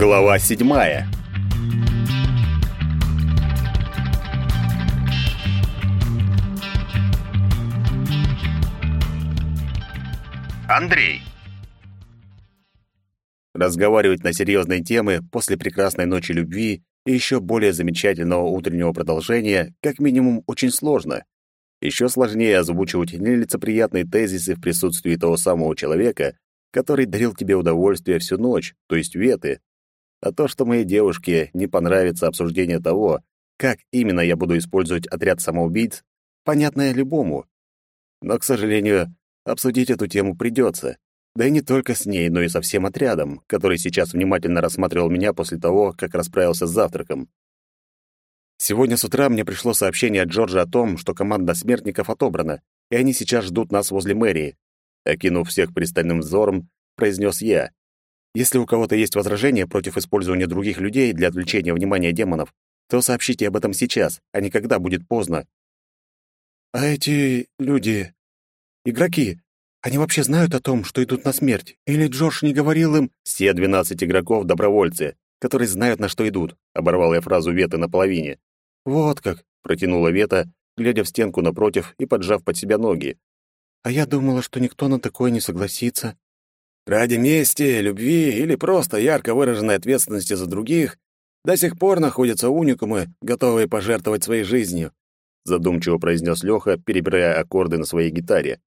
Глава седьмая. Андрей. Разговаривать на серьезные темы после прекрасной ночи любви и еще более замечательного утреннего продолжения как минимум очень сложно. Еще сложнее озвучивать нелицеприятные тезисы в присутствии того самого человека, который дарил тебе удовольствие всю ночь, то есть веты. А то, что моей девушке не понравится обсуждение того, как именно я буду использовать отряд самоубийц, понятно любому. Но, к сожалению, обсудить эту тему придется. Да и не только с ней, но и со всем отрядом, который сейчас внимательно рассматривал меня после того, как расправился с завтраком. Сегодня с утра мне пришло сообщение от Джорджа о том, что команда смертников отобрана, и они сейчас ждут нас возле мэрии. Окинув всех пристальным взором, произнес я. Если у кого-то есть возражения против использования других людей для отвлечения внимания демонов, то сообщите об этом сейчас, а не когда будет поздно. А эти люди, игроки, они вообще знают о том, что идут на смерть? Или Джордж не говорил им? Все двенадцать игроков добровольцы, которые знают, на что идут, оборвал я фразу Веты наполовине. Вот как, протянула Вета, глядя в стенку напротив и поджав под себя ноги. А я думала, что никто на такое не согласится. Ради мести, любви или просто ярко выраженной ответственности за других до сих пор находятся уникумы, готовые пожертвовать своей жизнью, задумчиво произнес Леха, перебирая аккорды на своей гитаре.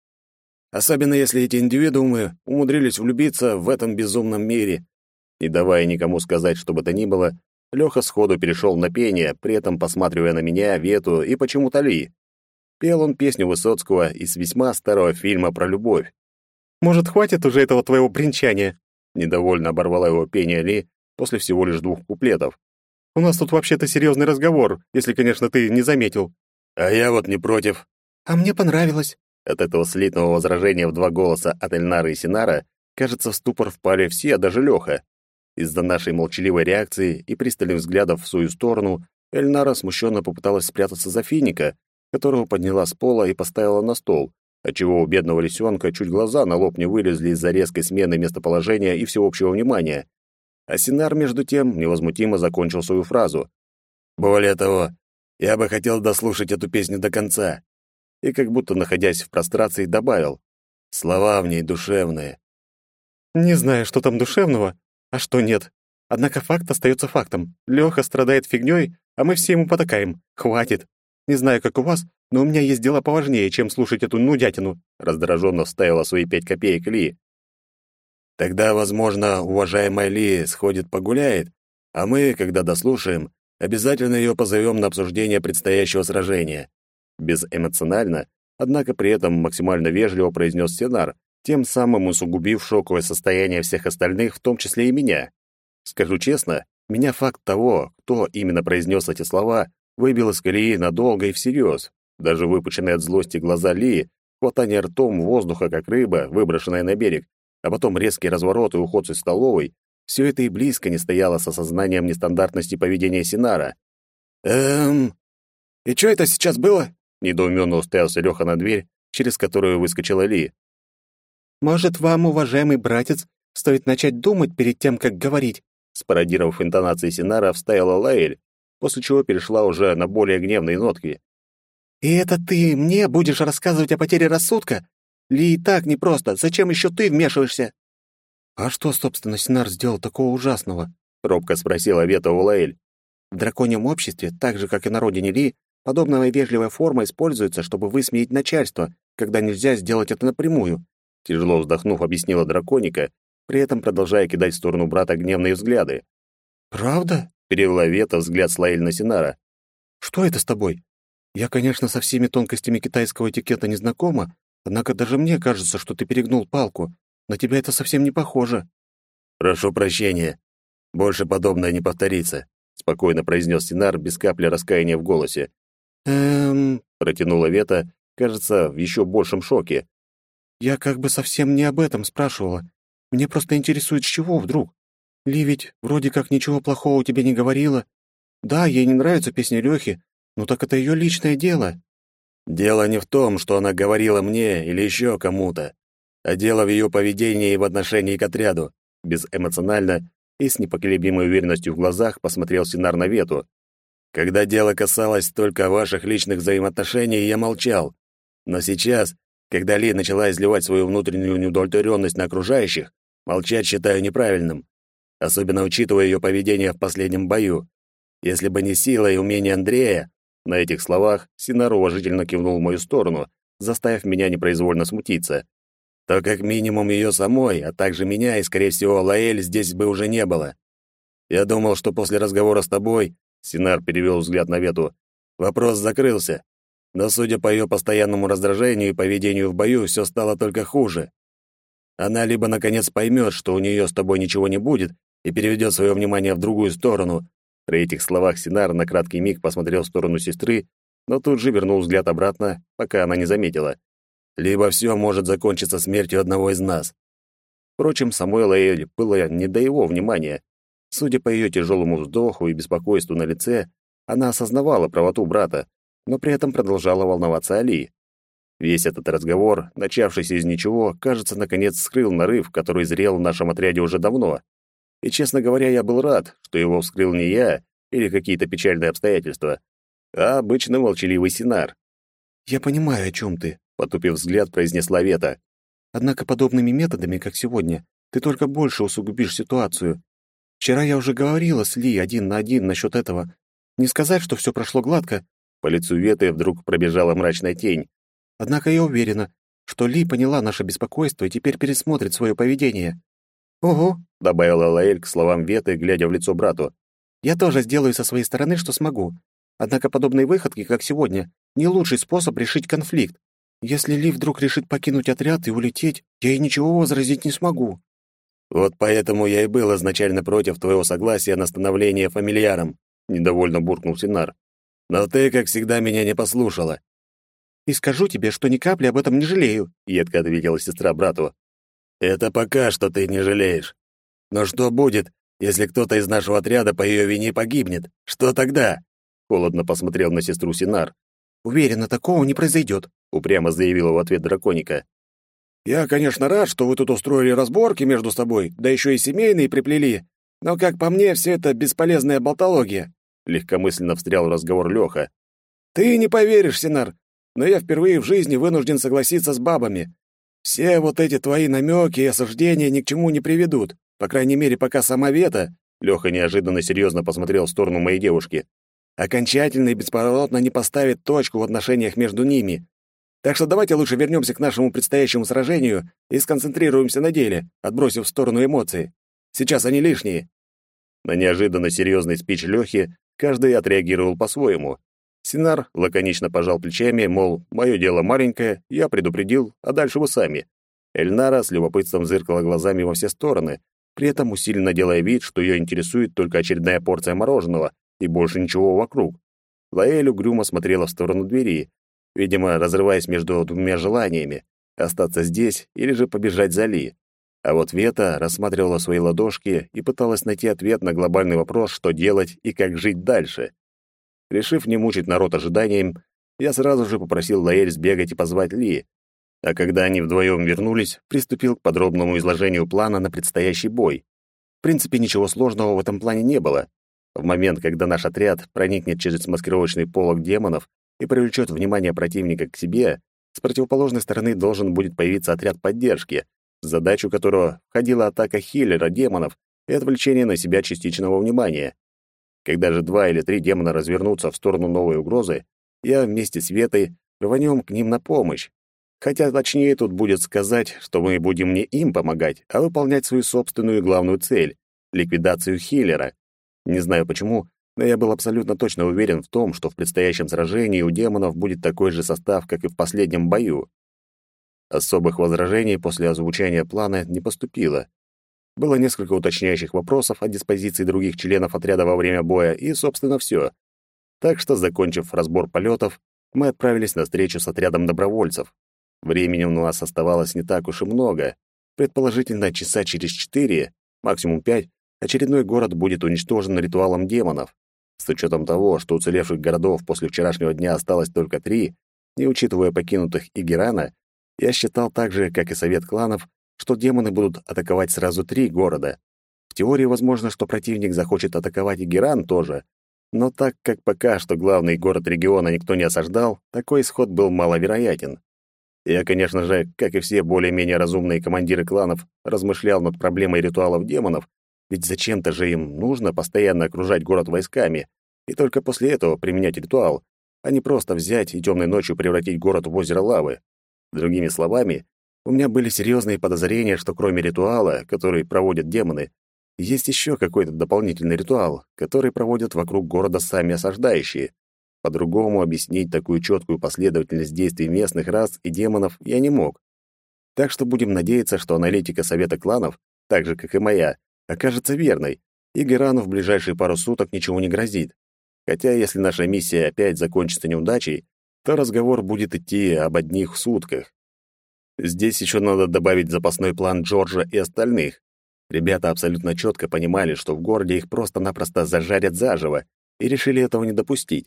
Особенно если эти индивидуумы умудрились влюбиться в этом безумном мире. Не давая никому сказать, что бы то ни было, Леха сходу перешел на пение, при этом посматривая на меня, Вету и почему-то Ли. Пел он песню Высоцкого из весьма старого фильма про любовь. Может, хватит уже этого твоего бренчания?» Недовольно оборвала его пение Ли после всего лишь двух куплетов. «У нас тут вообще-то серьезный разговор, если, конечно, ты не заметил». «А я вот не против». «А мне понравилось». От этого слитного возражения в два голоса от Эльнары и Синара, кажется, в ступор впали все, даже Леха. Из-за нашей молчаливой реакции и пристальных взглядов в свою сторону Эльнара смущенно попыталась спрятаться за финика, которого подняла с пола и поставила на стол, отчего у бедного лисенка чуть глаза на лоб не вылезли из-за резкой смены местоположения и всеобщего внимания. А Синар, между тем, невозмутимо закончил свою фразу. «Более того, я бы хотел дослушать эту песню до конца». И как будто, находясь в прострации, добавил. «Слова в ней душевные». «Не знаю, что там душевного, а что нет. Однако факт остается фактом. Леха страдает фигней, а мы все ему потакаем. Хватит. Не знаю, как у вас, но у меня есть дела поважнее, чем слушать эту нудятину», раздраженно вставила свои пять копеек Ли. «Тогда, возможно, уважаемая Ли сходит погуляет, а мы, когда дослушаем, обязательно ее позовем на обсуждение предстоящего сражения». Безэмоционально, однако при этом максимально вежливо произнес Сенар, тем самым усугубив шоковое состояние всех остальных, в том числе и меня. Скажу честно, меня факт того, кто именно произнес эти слова, выбил из колеи надолго и всерьез. Даже выпученные от злости глаза Ли, хватание ртом воздуха, как рыба, выброшенная на берег, а потом резкий разворот и уход из столовой, все это и близко не стояло с осознанием нестандартности поведения Синара. «Эм... И что это сейчас было?» Недоуменно уставился Леха на дверь, через которую выскочила Ли. «Может, вам, уважаемый братец, стоит начать думать перед тем, как говорить?» Спародировав интонации Синара, вставила Лаэль, после чего перешла уже на более гневные нотки. «И это ты мне будешь рассказывать о потере рассудка? Ли и так непросто. Зачем еще ты вмешиваешься?» «А что, собственно, Синар сделал такого ужасного?» — робко спросила Вета Улаэль. «В драконьем обществе, так же, как и на родине Ли, подобная вежливая форма используется, чтобы высмеять начальство, когда нельзя сделать это напрямую», — тяжело вздохнув, объяснила драконика, при этом продолжая кидать в сторону брата гневные взгляды. «Правда?» Перевела Вета взгляд с Лаэль на Синара. «Что это с тобой? Я, конечно, со всеми тонкостями китайского этикета не знакома, однако даже мне кажется, что ты перегнул палку. На тебя это совсем не похоже». «Прошу прощения. Больше подобное не повторится», — спокойно произнес Синар без капли раскаяния в голосе. «Эм...» — протянула Вета, кажется, в еще большем шоке. «Я как бы совсем не об этом спрашивала. Мне просто интересует, с чего вдруг. Ли ведь вроде как ничего плохого у тебя не говорила. Да, ей не нравится песня Лёхи, но так это её личное дело. Дело не в том, что она говорила мне или ещё кому-то, а дело в её поведении и в отношении к отряду. Безэмоционально и с непоколебимой уверенностью в глазах посмотрел Синар на Вету. «Когда дело касалось только ваших личных взаимоотношений, я молчал. Но сейчас, когда Ли начала изливать свою внутреннюю неудовлетворенность на окружающих, молчать считаю неправильным, особенно учитывая ее поведение в последнем бою. Если бы не сила и умение Андрея, на этих словах Синар уважительно кивнул в мою сторону, заставив меня непроизвольно смутиться. То как минимум ее самой, а также меня и, скорее всего, Лаэль здесь бы уже не было. Я думал, что после разговора с тобой, Синар перевел взгляд на Вету, вопрос закрылся. Но, судя по ее постоянному раздражению и поведению в бою, все стало только хуже. Она либо наконец поймет, что у нее с тобой ничего не будет, и переведет свое внимание в другую сторону. При этих словах Синар на краткий миг посмотрел в сторону сестры, но тут же вернул взгляд обратно, пока она не заметила. Либо все может закончиться смертью одного из нас. Впрочем, самой Лаэль было не до его внимания. Судя по ее тяжелому вздоху и беспокойству на лице, она осознавала правоту брата, но при этом продолжала волноваться Али. Весь этот разговор, начавшийся из ничего, кажется, наконец скрыл нарыв, который зрел в нашем отряде уже давно. И, честно говоря, я был рад, что его вскрыл не я или какие-то печальные обстоятельства, а обычно молчаливый Синар. «Я понимаю, о чем ты», — потупив взгляд, произнесла Вета. «Однако подобными методами, как сегодня, ты только больше усугубишь ситуацию. Вчера я уже говорила с Ли один на один насчет этого. Не сказать, что все прошло гладко». По лицу Веты вдруг пробежала мрачная тень. «Однако я уверена, что Ли поняла наше беспокойство и теперь пересмотрит свое поведение». «Ого», — добавила Лаэль к словам Веты, глядя в лицо брату. «Я тоже сделаю со своей стороны, что смогу. Однако подобные выходки, как сегодня, не лучший способ решить конфликт. Если Ли вдруг решит покинуть отряд и улететь, я ей ничего возразить не смогу. Вот поэтому я и был изначально против твоего согласия на становление фамильяром, недовольно буркнул Синар. Но ты, как всегда, меня не послушала. И скажу тебе, что ни капли об этом не жалею, едко ответила сестра брату. Это пока что ты не жалеешь. Но что будет, если кто-то из нашего отряда по ее вине погибнет? Что тогда? Холодно посмотрел на сестру Синар. «Уверена, такого не произойдет», — упрямо заявила в ответ драконика. «Я, конечно, рад, что вы тут устроили разборки между собой, да еще и семейные приплели. Но, как по мне, все это бесполезная болтология», — легкомысленно встрял в разговор Леха. «Ты не поверишь, Синар, но я впервые в жизни вынужден согласиться с бабами. Все вот эти твои намеки и осуждения ни к чему не приведут, по крайней мере, пока сама Вета...» Леха неожиданно серьезно посмотрел в сторону моей девушки окончательно и бесповоротно не поставит точку в отношениях между ними. Так что давайте лучше вернемся к нашему предстоящему сражению и сконцентрируемся на деле, отбросив в сторону эмоции. Сейчас они лишние». На неожиданно серьезный спич Лёхи каждый отреагировал по-своему. Синар лаконично пожал плечами, мол, мое дело маленькое, я предупредил, а дальше вы сами. Эльнара с любопытством зыркала глазами во все стороны, при этом усиленно делая вид, что ее интересует только очередная порция мороженого, и больше ничего вокруг. Лаэль угрюмо смотрела в сторону двери, видимо, разрываясь между двумя желаниями — остаться здесь или же побежать за Ли. А вот Вета рассматривала свои ладошки и пыталась найти ответ на глобальный вопрос, что делать и как жить дальше. Решив не мучить народ ожиданием, я сразу же попросил Лаэль сбегать и позвать Ли. А когда они вдвоем вернулись, приступил к подробному изложению плана на предстоящий бой. В принципе, ничего сложного в этом плане не было. В момент, когда наш отряд проникнет через маскировочный полог демонов и привлечет внимание противника к себе, с противоположной стороны должен будет появиться отряд поддержки, в задачу которого входила атака хиллера демонов и отвлечение на себя частичного внимания. Когда же два или три демона развернутся в сторону новой угрозы, я вместе с Ветой рванем к ним на помощь. Хотя точнее тут будет сказать, что мы будем не им помогать, а выполнять свою собственную главную цель — ликвидацию хиллера. Не знаю почему, но я был абсолютно точно уверен в том, что в предстоящем сражении у демонов будет такой же состав, как и в последнем бою. Особых возражений после озвучания плана не поступило. Было несколько уточняющих вопросов о диспозиции других членов отряда во время боя, и, собственно, все. Так что, закончив разбор полетов, мы отправились на встречу с отрядом добровольцев. Времени у нас оставалось не так уж и много. Предположительно, часа через четыре, максимум пять, очередной город будет уничтожен ритуалом демонов. С учетом того, что уцелевших городов после вчерашнего дня осталось только три, не учитывая покинутых Игерана, я считал так же, как и совет кланов, что демоны будут атаковать сразу три города. В теории возможно, что противник захочет атаковать и Геран тоже, но так как пока что главный город региона никто не осаждал, такой исход был маловероятен. Я, конечно же, как и все более-менее разумные командиры кланов, размышлял над проблемой ритуалов демонов, ведь зачем-то же им нужно постоянно окружать город войсками, и только после этого применять ритуал, а не просто взять и темной ночью превратить город в озеро лавы. Другими словами, у меня были серьезные подозрения, что кроме ритуала, который проводят демоны, есть еще какой-то дополнительный ритуал, который проводят вокруг города сами осаждающие. По-другому объяснить такую четкую последовательность действий местных рас и демонов я не мог. Так что будем надеяться, что аналитика Совета кланов, так же, как и моя, окажется верной, и Герану в ближайшие пару суток ничего не грозит. Хотя, если наша миссия опять закончится неудачей, то разговор будет идти об одних сутках. Здесь еще надо добавить запасной план Джорджа и остальных. Ребята абсолютно четко понимали, что в городе их просто-напросто зажарят заживо, и решили этого не допустить.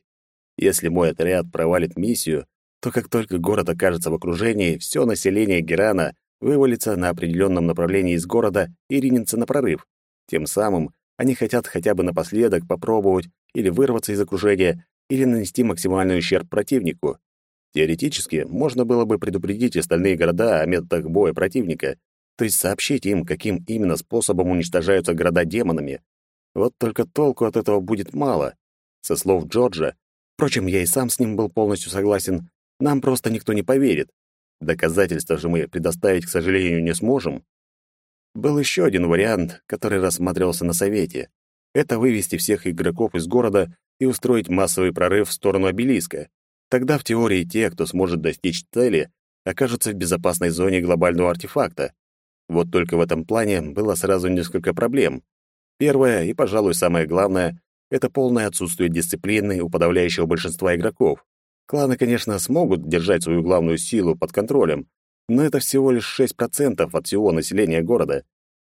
Если мой отряд провалит миссию, то как только город окажется в окружении, все население Герана вывалится на определенном направлении из города и ринется на прорыв. Тем самым они хотят хотя бы напоследок попробовать или вырваться из окружения, или нанести максимальный ущерб противнику. Теоретически, можно было бы предупредить остальные города о методах боя противника, то есть сообщить им, каким именно способом уничтожаются города демонами. Вот только толку от этого будет мало. Со слов Джорджа, впрочем, я и сам с ним был полностью согласен, нам просто никто не поверит. Доказательства же мы предоставить, к сожалению, не сможем. Был еще один вариант, который рассматривался на совете. Это вывести всех игроков из города и устроить массовый прорыв в сторону обелиска. Тогда в теории те, кто сможет достичь цели, окажутся в безопасной зоне глобального артефакта. Вот только в этом плане было сразу несколько проблем. Первое и, пожалуй, самое главное это полное отсутствие дисциплины у подавляющего большинства игроков. Кланы, конечно, смогут держать свою главную силу под контролем, но это всего лишь 6% от всего населения города.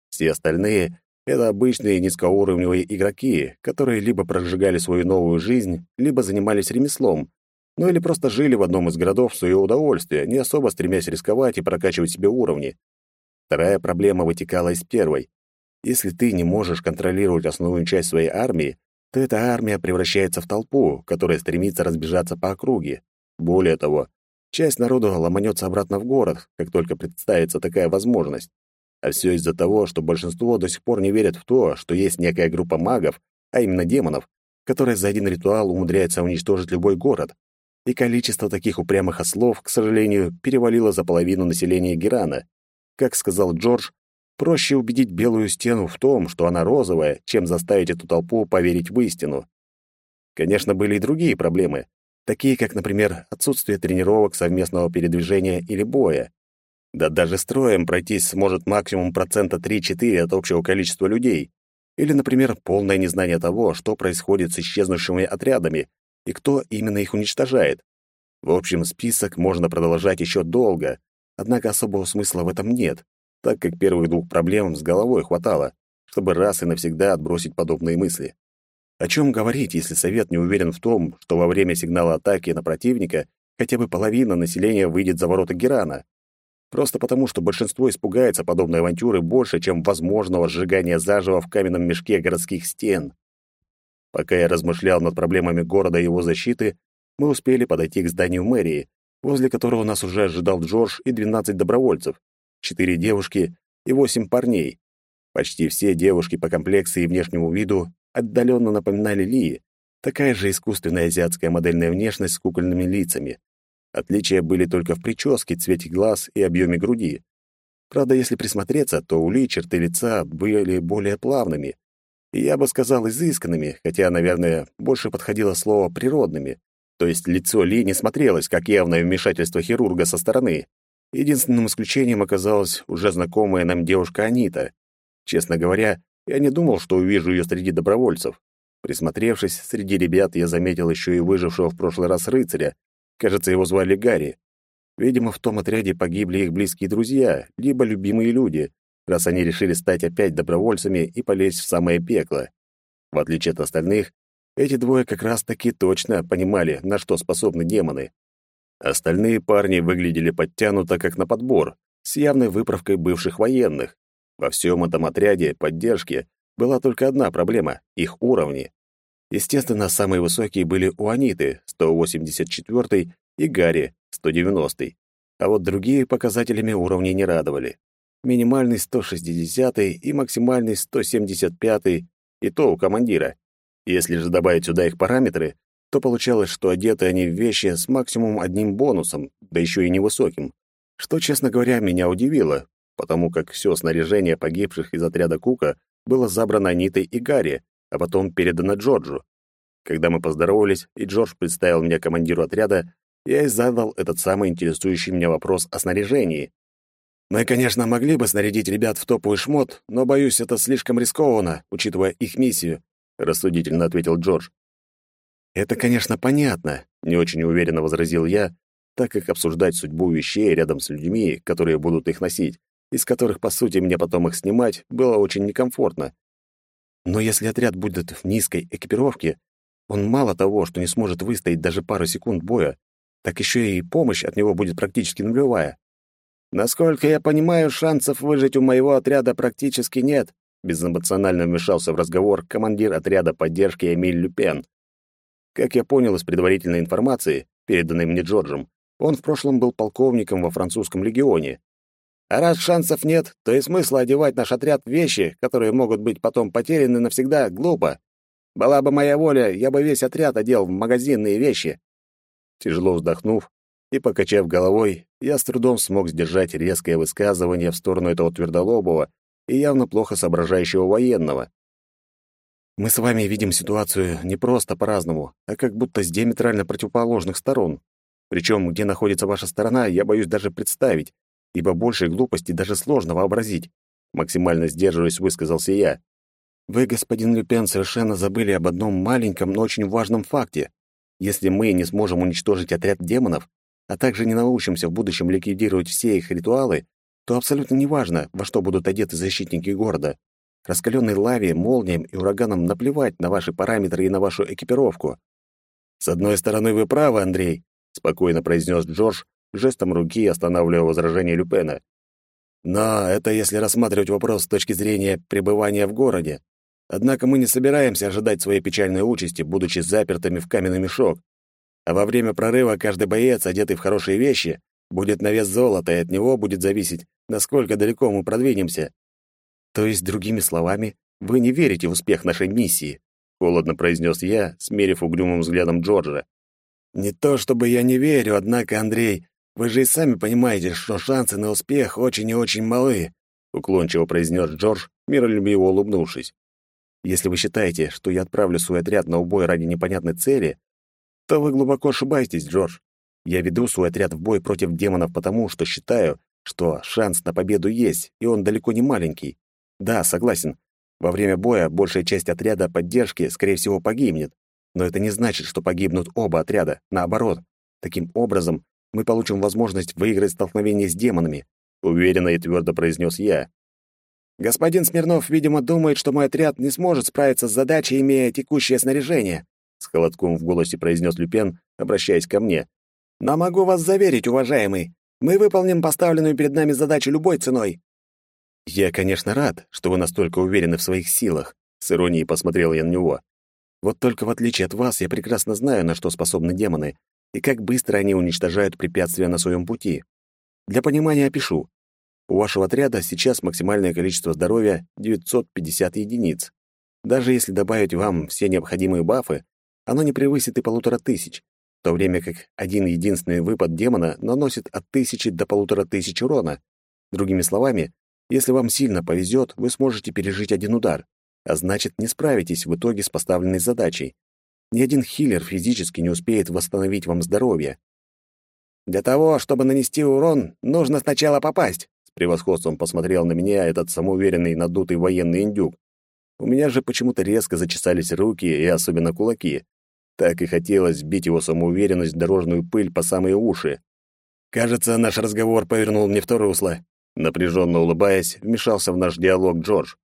Все остальные — это обычные низкоуровневые игроки, которые либо прожигали свою новую жизнь, либо занимались ремеслом, ну или просто жили в одном из городов в свое удовольствие, не особо стремясь рисковать и прокачивать себе уровни. Вторая проблема вытекала из первой. Если ты не можешь контролировать основную часть своей армии, то эта армия превращается в толпу, которая стремится разбежаться по округе. Более того, часть народа ломанется обратно в город, как только представится такая возможность. А все из-за того, что большинство до сих пор не верят в то, что есть некая группа магов, а именно демонов, которая за один ритуал умудряется уничтожить любой город. И количество таких упрямых ослов, к сожалению, перевалило за половину населения Герана. Как сказал Джордж, проще убедить белую стену в том, что она розовая, чем заставить эту толпу поверить в истину. Конечно, были и другие проблемы, такие как, например, отсутствие тренировок совместного передвижения или боя. Да даже строем пройтись сможет максимум процента 3-4 от общего количества людей. Или, например, полное незнание того, что происходит с исчезнувшими отрядами и кто именно их уничтожает. В общем, список можно продолжать еще долго, однако особого смысла в этом нет, так как первых двух проблем с головой хватало, чтобы раз и навсегда отбросить подобные мысли. О чем говорить, если совет не уверен в том, что во время сигнала атаки на противника хотя бы половина населения выйдет за ворота Герана? Просто потому, что большинство испугается подобной авантюры больше, чем возможного сжигания заживо в каменном мешке городских стен. Пока я размышлял над проблемами города и его защиты, мы успели подойти к зданию мэрии, возле которого нас уже ожидал Джордж и 12 добровольцев, четыре девушки и восемь парней. Почти все девушки по комплекции и внешнему виду отдаленно напоминали Ли, такая же искусственная азиатская модельная внешность с кукольными лицами. Отличия были только в прическе, цвете глаз и объеме груди. Правда, если присмотреться, то у Ли черты лица были более плавными. Я бы сказал, изысканными, хотя, наверное, больше подходило слово «природными». То есть лицо Ли не смотрелось, как явное вмешательство хирурга со стороны. Единственным исключением оказалась уже знакомая нам девушка Анита. Честно говоря, я не думал, что увижу ее среди добровольцев. Присмотревшись, среди ребят я заметил еще и выжившего в прошлый раз рыцаря, Кажется, его звали Гарри. Видимо, в том отряде погибли их близкие друзья, либо любимые люди, раз они решили стать опять добровольцами и полезть в самое пекло. В отличие от остальных, эти двое как раз-таки точно понимали, на что способны демоны. Остальные парни выглядели подтянуто, как на подбор, с явной выправкой бывших военных. Во всем этом отряде поддержки Была только одна проблема — их уровни. Естественно, самые высокие были у Аниты, 184 и Гарри, 190 а вот другие показателями уровней не радовали. Минимальный 160 и максимальный 175 и то у командира. Если же добавить сюда их параметры, то получалось, что одеты они в вещи с максимум одним бонусом, да еще и невысоким, что, честно говоря, меня удивило, потому как все снаряжение погибших из отряда Кука было забрано Анитой и Гарри, а потом передано Джорджу. Когда мы поздоровались, и Джордж представил меня командиру отряда, я и задал этот самый интересующий меня вопрос о снаряжении. Мы, конечно, могли бы снарядить ребят в топовый шмот, но, боюсь, это слишком рискованно, учитывая их миссию, рассудительно ответил Джордж. Это, конечно, понятно, не очень уверенно возразил я, так как обсуждать судьбу вещей рядом с людьми, которые будут их носить, из которых, по сути, мне потом их снимать, было очень некомфортно. Но если отряд будет в низкой экипировке, он мало того, что не сможет выстоять даже пару секунд боя, так еще и помощь от него будет практически нулевая. Насколько я понимаю, шансов выжить у моего отряда практически нет, безэмоционально вмешался в разговор командир отряда поддержки Эмиль Люпен. Как я понял из предварительной информации, переданной мне Джорджем, он в прошлом был полковником во французском легионе. А раз шансов нет, то и смысла одевать наш отряд в вещи, которые могут быть потом потеряны навсегда, глупо. Была бы моя воля, я бы весь отряд одел в магазинные вещи. Тяжело вздохнув и покачав головой, я с трудом смог сдержать резкое высказывание в сторону этого твердолобого и явно плохо соображающего военного. Мы с вами видим ситуацию не просто по-разному, а как будто с диаметрально противоположных сторон. Причем, где находится ваша сторона, я боюсь даже представить, ибо большей глупости даже сложно вообразить. Максимально сдерживаясь, высказался я. Вы, господин Люпен, совершенно забыли об одном маленьком, но очень важном факте. Если мы не сможем уничтожить отряд демонов, а также не научимся в будущем ликвидировать все их ритуалы, то абсолютно неважно, во что будут одеты защитники города. Раскаленной лаве, молниям и ураганам наплевать на ваши параметры и на вашу экипировку. С одной стороны, вы правы, Андрей, спокойно произнес Джордж, жестом руки останавливая возражение Люпена. Но это если рассматривать вопрос с точки зрения пребывания в городе. Однако мы не собираемся ожидать своей печальной участи, будучи запертыми в каменный мешок. А во время прорыва каждый боец, одетый в хорошие вещи, будет на вес золота, и от него будет зависеть, насколько далеко мы продвинемся. То есть, другими словами, вы не верите в успех нашей миссии, холодно произнес я, смерив угрюмым взглядом Джорджа. Не то чтобы я не верю, однако, Андрей, вы же и сами понимаете, что шансы на успех очень и очень малы, уклончиво произнес Джордж, миролюбиво улыбнувшись. Если вы считаете, что я отправлю свой отряд на убой ради непонятной цели, то вы глубоко ошибаетесь, Джордж. Я веду свой отряд в бой против демонов потому, что считаю, что шанс на победу есть, и он далеко не маленький. Да, согласен. Во время боя большая часть отряда поддержки, скорее всего, погибнет. Но это не значит, что погибнут оба отряда. Наоборот. Таким образом, мы получим возможность выиграть столкновение с демонами, уверенно и твердо произнес я. Господин Смирнов, видимо, думает, что мой отряд не сможет справиться с задачей, имея текущее снаряжение, с холодком в голосе произнес Люпен, обращаясь ко мне. Но могу вас заверить, уважаемый, мы выполним поставленную перед нами задачу любой ценой. Я, конечно, рад, что вы настолько уверены в своих силах, с иронией посмотрел я на него. Вот только в отличие от вас, я прекрасно знаю, на что способны демоны и как быстро они уничтожают препятствия на своем пути. Для понимания опишу. У вашего отряда сейчас максимальное количество здоровья 950 единиц. Даже если добавить вам все необходимые бафы, оно не превысит и полутора тысяч, в то время как один единственный выпад демона наносит от тысячи до полутора тысяч урона. Другими словами, если вам сильно повезет, вы сможете пережить один удар, а значит, не справитесь в итоге с поставленной задачей. Ни один хиллер физически не успеет восстановить вам здоровье. Для того, чтобы нанести урон, нужно сначала попасть превосходством посмотрел на меня этот самоуверенный надутый военный индюк. У меня же почему-то резко зачесались руки и особенно кулаки. Так и хотелось сбить его самоуверенность дорожную пыль по самые уши. Кажется, наш разговор повернул мне в то русло. Напряженно улыбаясь, вмешался в наш диалог Джордж.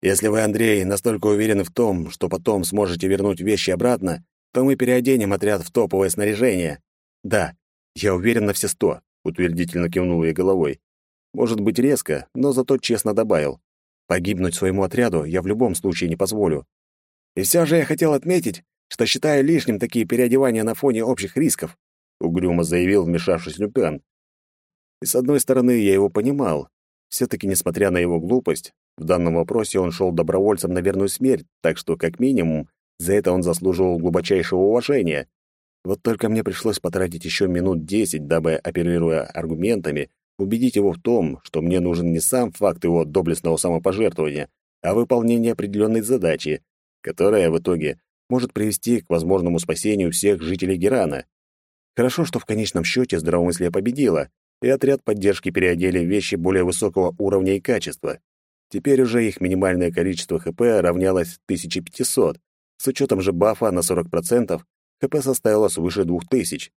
Если вы, Андрей, настолько уверены в том, что потом сможете вернуть вещи обратно, то мы переоденем отряд в топовое снаряжение. Да, я уверен на все сто, утвердительно кивнул я головой. Может быть, резко, но зато честно добавил. Погибнуть своему отряду я в любом случае не позволю. И все же я хотел отметить, что считаю лишним такие переодевания на фоне общих рисков, угрюмо заявил, вмешавшись Люпен. И с одной стороны, я его понимал. Все-таки, несмотря на его глупость, в данном вопросе он шел добровольцем на верную смерть, так что, как минимум, за это он заслуживал глубочайшего уважения. Вот только мне пришлось потратить еще минут десять, дабы, оперируя аргументами, убедить его в том, что мне нужен не сам факт его доблестного самопожертвования, а выполнение определенной задачи, которая в итоге может привести к возможному спасению всех жителей Герана. Хорошо, что в конечном счете здравомыслие победило, и отряд поддержки переодели вещи более высокого уровня и качества. Теперь уже их минимальное количество ХП равнялось 1500. С учетом же бафа на 40%, ХП составило свыше 2000.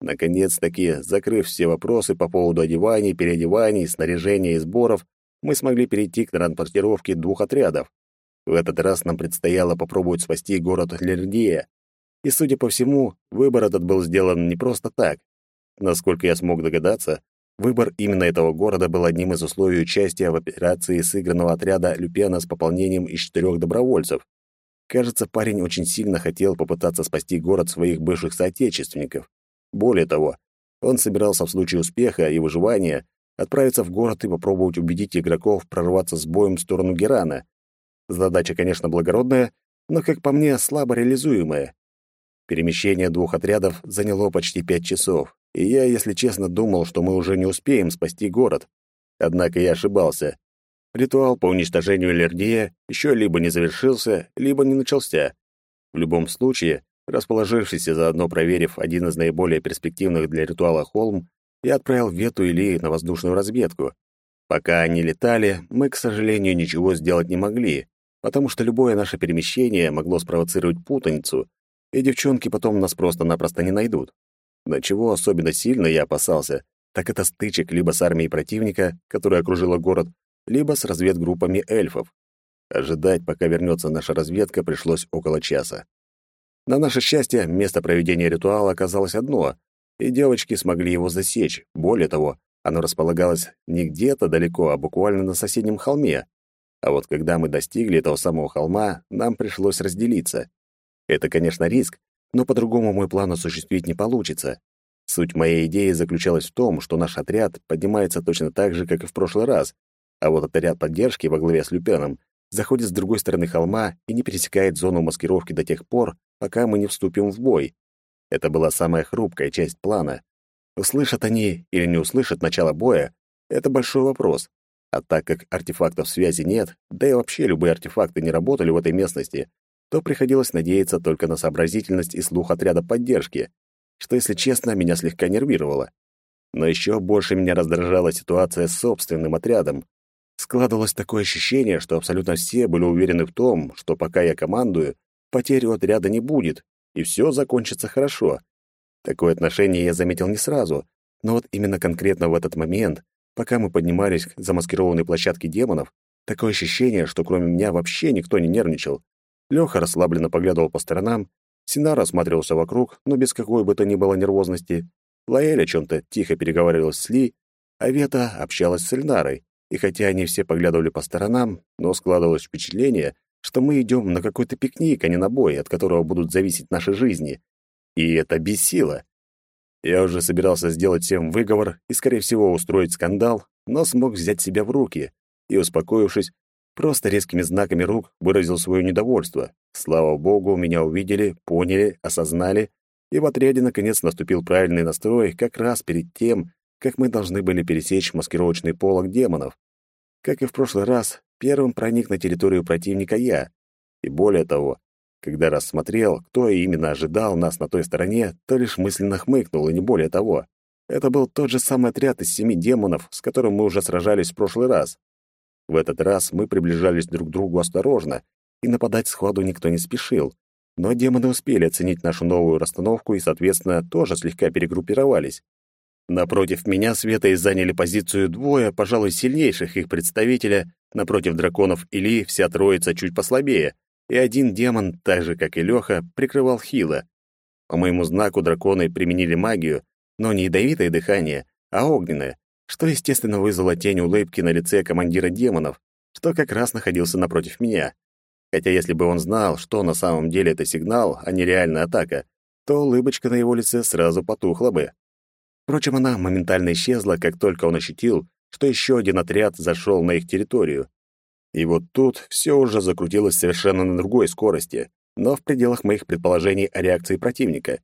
Наконец-таки, закрыв все вопросы по поводу одеваний, переодеваний, снаряжения и сборов, мы смогли перейти к транспортировке двух отрядов. В этот раз нам предстояло попробовать спасти город Лердия. И, судя по всему, выбор этот был сделан не просто так. Насколько я смог догадаться, выбор именно этого города был одним из условий участия в операции сыгранного отряда Люпена с пополнением из четырех добровольцев. Кажется, парень очень сильно хотел попытаться спасти город своих бывших соотечественников. Более того, он собирался в случае успеха и выживания отправиться в город и попробовать убедить игроков прорваться с боем в сторону Герана. Задача, конечно, благородная, но, как по мне, слабо реализуемая. Перемещение двух отрядов заняло почти пять часов, и я, если честно, думал, что мы уже не успеем спасти город. Однако я ошибался. Ритуал по уничтожению Лердея еще либо не завершился, либо не начался. В любом случае, расположившись и заодно проверив один из наиболее перспективных для ритуала холм, я отправил Вету и Ли на воздушную разведку. Пока они летали, мы, к сожалению, ничего сделать не могли, потому что любое наше перемещение могло спровоцировать путаницу, и девчонки потом нас просто-напросто не найдут. Но чего особенно сильно я опасался, так это стычек либо с армией противника, которая окружила город, либо с разведгруппами эльфов. Ожидать, пока вернется наша разведка, пришлось около часа. На наше счастье, место проведения ритуала оказалось одно, и девочки смогли его засечь. Более того, оно располагалось не где-то далеко, а буквально на соседнем холме. А вот когда мы достигли этого самого холма, нам пришлось разделиться. Это, конечно, риск, но по-другому мой план осуществить не получится. Суть моей идеи заключалась в том, что наш отряд поднимается точно так же, как и в прошлый раз, а вот отряд поддержки во главе с Люпеном заходит с другой стороны холма и не пересекает зону маскировки до тех пор, пока мы не вступим в бой. Это была самая хрупкая часть плана. Услышат они или не услышат начало боя — это большой вопрос. А так как артефактов связи нет, да и вообще любые артефакты не работали в этой местности, то приходилось надеяться только на сообразительность и слух отряда поддержки, что, если честно, меня слегка нервировало. Но еще больше меня раздражала ситуация с собственным отрядом. Складывалось такое ощущение, что абсолютно все были уверены в том, что пока я командую, потерь отряда не будет, и все закончится хорошо. Такое отношение я заметил не сразу, но вот именно конкретно в этот момент Пока мы поднимались к замаскированной площадке демонов, такое ощущение, что кроме меня вообще никто не нервничал. Лёха расслабленно поглядывал по сторонам, Синар осматривался вокруг, но без какой бы то ни было нервозности. Лаэль о чем-то тихо переговаривалась с Ли, а Вета общалась с Эльнарой. И хотя они все поглядывали по сторонам, но складывалось впечатление, что мы идем на какой-то пикник, а не на бой, от которого будут зависеть наши жизни. И это бесило. Я уже собирался сделать всем выговор и, скорее всего, устроить скандал, но смог взять себя в руки и, успокоившись, просто резкими знаками рук выразил свое недовольство. Слава богу, меня увидели, поняли, осознали, и в отряде наконец наступил правильный настрой как раз перед тем, как мы должны были пересечь маскировочный полог демонов. Как и в прошлый раз, первым проник на территорию противника я. И более того, когда рассмотрел, кто именно ожидал нас на той стороне, то лишь мысленно хмыкнул, и не более того. Это был тот же самый отряд из семи демонов, с которым мы уже сражались в прошлый раз. В этот раз мы приближались друг к другу осторожно, и нападать сходу никто не спешил. Но демоны успели оценить нашу новую расстановку и, соответственно, тоже слегка перегруппировались. Напротив меня Света заняли позицию двое, пожалуй, сильнейших их представителя, напротив драконов Или вся троица чуть послабее, и один демон, так же, как и Лёха, прикрывал Хила. По моему знаку драконы применили магию, но не ядовитое дыхание, а огненное, что, естественно, вызвало тень улыбки на лице командира демонов, что как раз находился напротив меня. Хотя если бы он знал, что на самом деле это сигнал, а не реальная атака, то улыбочка на его лице сразу потухла бы. Впрочем, она моментально исчезла, как только он ощутил, что еще один отряд зашел на их территорию. И вот тут все уже закрутилось совершенно на другой скорости, но в пределах моих предположений о реакции противника.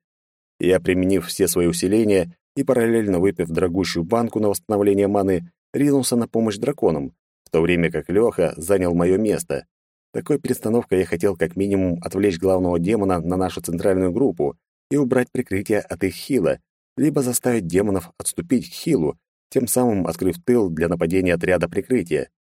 Я, применив все свои усиления и параллельно выпив дорогущую банку на восстановление маны, ринулся на помощь драконам, в то время как Лёха занял мое место. Такой перестановкой я хотел как минимум отвлечь главного демона на нашу центральную группу и убрать прикрытие от их хила, либо заставить демонов отступить к хилу, тем самым открыв тыл для нападения отряда прикрытия.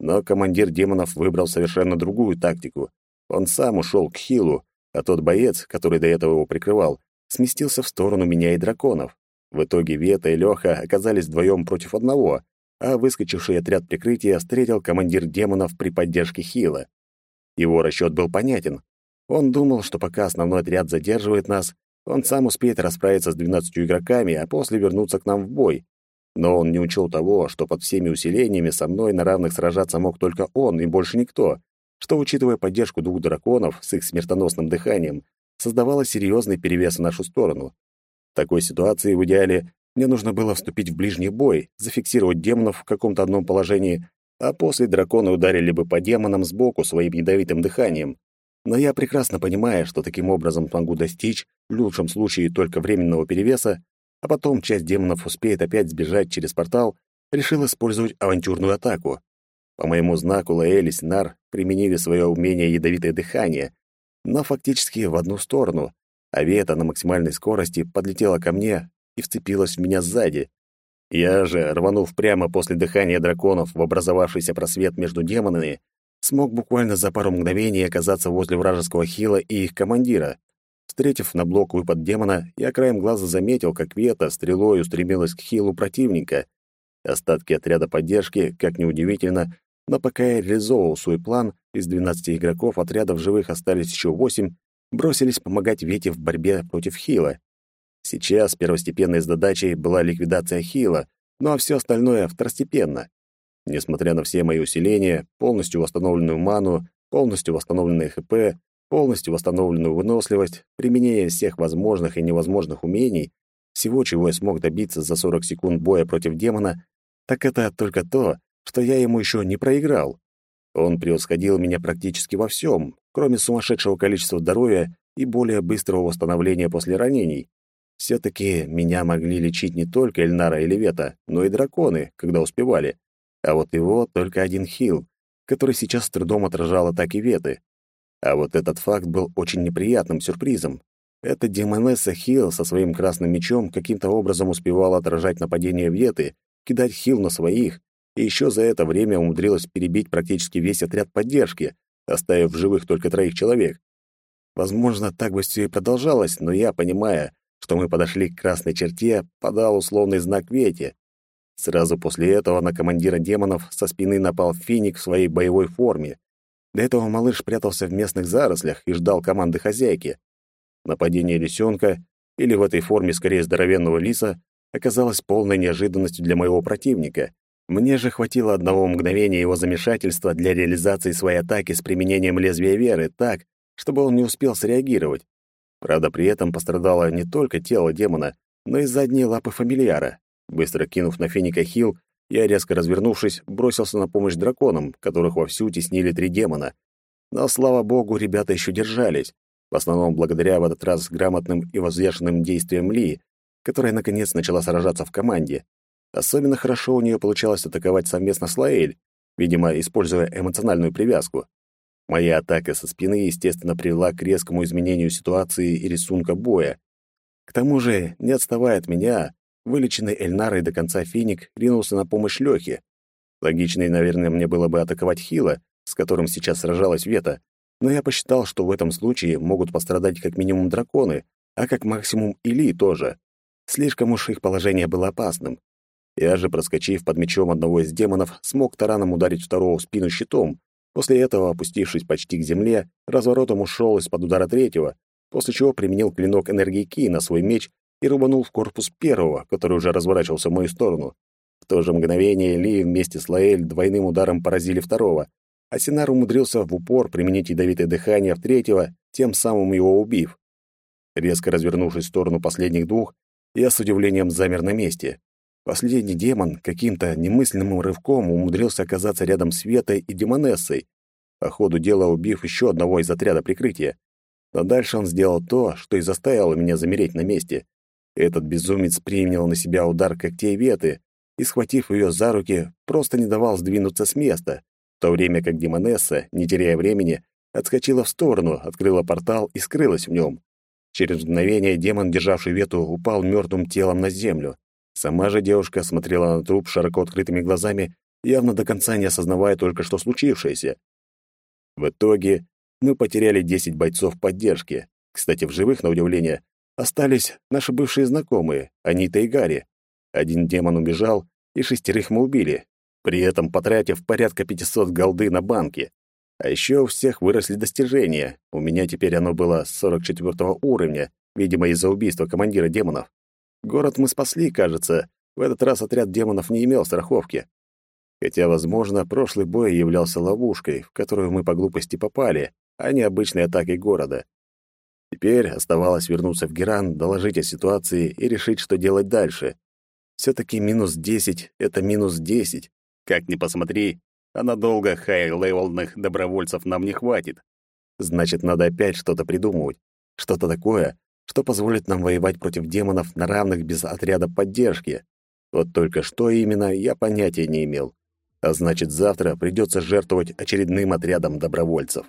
Но командир демонов выбрал совершенно другую тактику. Он сам ушел к хилу, а тот боец, который до этого его прикрывал, сместился в сторону меня и драконов. В итоге Вета и Леха оказались вдвоем против одного, а выскочивший отряд прикрытия встретил командир демонов при поддержке Хила. Его расчет был понятен. Он думал, что пока основной отряд задерживает нас, он сам успеет расправиться с двенадцатью игроками, а после вернуться к нам в бой. Но он не учел того, что под всеми усилениями со мной на равных сражаться мог только он и больше никто, что, учитывая поддержку двух драконов с их смертоносным дыханием, создавало серьезный перевес в нашу сторону. В такой ситуации, в идеале, мне нужно было вступить в ближний бой, зафиксировать демонов в каком-то одном положении, а после драконы ударили бы по демонам сбоку своим ядовитым дыханием. Но я прекрасно понимаю, что таким образом смогу достичь, в лучшем случае, только временного перевеса, а потом часть демонов успеет опять сбежать через портал, решил использовать авантюрную атаку. По моему знаку Лаэль и Синар применили свое умение ядовитое дыхание, но фактически в одну сторону, а Вета на максимальной скорости подлетела ко мне и вцепилась в меня сзади. Я же, рванув прямо после дыхания драконов в образовавшийся просвет между демонами, смог буквально за пару мгновений оказаться возле вражеского хила и их командира. Встретив на блок выпад демона, я краем глаза заметил, как Вета стрелой устремилась к хилу противника. Остатки отряда поддержки, как ни удивительно, но пока я реализовывал свой план, из 12 игроков отрядов живых остались еще 8, бросились помогать Вете в борьбе против Хила. Сейчас первостепенной задачей была ликвидация Хила, ну а все остальное второстепенно. Несмотря на все мои усиления, полностью восстановленную ману, полностью восстановленное ХП, полностью восстановленную выносливость, применение всех возможных и невозможных умений, всего, чего я смог добиться за 40 секунд боя против демона, так это только то, что я ему еще не проиграл. Он превосходил меня практически во всем, кроме сумасшедшего количества здоровья и более быстрого восстановления после ранений. Все-таки меня могли лечить не только Эльнара и Левета, но и драконы, когда успевали. А вот его только один хил, который сейчас с трудом отражал атаки Веты. А вот этот факт был очень неприятным сюрпризом. Эта демонесса Хил со своим красным мечом каким-то образом успевала отражать нападение Веты, кидать хил на своих, и еще за это время умудрилась перебить практически весь отряд поддержки, оставив в живых только троих человек. Возможно, так бы все и продолжалось, но я, понимая, что мы подошли к красной черте, подал условный знак Вете. Сразу после этого на командира демонов со спины напал Финик в своей боевой форме. До этого малыш прятался в местных зарослях и ждал команды хозяйки. Нападение лисенка, или в этой форме скорее здоровенного лиса, оказалось полной неожиданностью для моего противника. Мне же хватило одного мгновения его замешательства для реализации своей атаки с применением лезвия веры так, чтобы он не успел среагировать. Правда, при этом пострадало не только тело демона, но и задние лапы фамильяра. Быстро кинув на финика хил, я, резко развернувшись, бросился на помощь драконам, которых вовсю теснили три демона. Но, слава богу, ребята еще держались, в основном благодаря в этот раз грамотным и взвешенным действиям Ли, которая, наконец, начала сражаться в команде. Особенно хорошо у нее получалось атаковать совместно с Лаэль, видимо, используя эмоциональную привязку. Моя атака со спины, естественно, привела к резкому изменению ситуации и рисунка боя. К тому же, не отставая от меня, вылеченный Эльнарой до конца финик ринулся на помощь Лёхе. Логичнее, наверное, мне было бы атаковать Хила, с которым сейчас сражалась Вета, но я посчитал, что в этом случае могут пострадать как минимум драконы, а как максимум Или тоже. Слишком уж их положение было опасным. Я же, проскочив под мечом одного из демонов, смог тараном ударить второго в спину щитом, После этого, опустившись почти к земле, разворотом ушел из-под удара третьего, после чего применил клинок энергии Ки на свой меч и рубанул в корпус первого, который уже разворачивался в мою сторону. то же мгновение Ли вместе с Лаэль двойным ударом поразили второго, а Синар умудрился в упор применить ядовитое дыхание в третьего, тем самым его убив. Резко развернувшись в сторону последних двух, я с удивлением замер на месте. Последний демон каким-то немысленным рывком умудрился оказаться рядом с Ветой и Демонессой, по ходу дела убив еще одного из отряда прикрытия. Но дальше он сделал то, что и заставило меня замереть на месте. Этот безумец принял на себя удар когтей Веты и, схватив ее за руки, просто не давал сдвинуться с места, в то время как Демонесса, не теряя времени, отскочила в сторону, открыла портал и скрылась в нем. Через мгновение демон, державший Вету, упал мертвым телом на землю. Сама же девушка смотрела на труп широко открытыми глазами, явно до конца не осознавая только что случившееся. В итоге мы потеряли 10 бойцов поддержки. Кстати, в живых, на удивление, остались наши бывшие знакомые, Анита и Гарри. Один демон убежал, и шестерых мы убили, при этом потратив порядка 500 голды на банки. А еще у всех выросли достижения. У меня теперь оно было 44 уровня, видимо, из-за убийства командира демонов. Город мы спасли, кажется. В этот раз отряд демонов не имел страховки. Хотя, возможно, прошлый бой являлся ловушкой, в которую мы по глупости попали, а не обычной атакой города. Теперь оставалось вернуться в Геран, доложить о ситуации и решить, что делать дальше. Все-таки минус 10 — это минус 10. Как ни посмотри, а надолго high-level ных добровольцев нам не хватит. Значит, надо опять что-то придумывать. Что-то такое, что позволит нам воевать против демонов на равных без отряда поддержки. Вот только что именно, я понятия не имел. А значит, завтра придется жертвовать очередным отрядом добровольцев.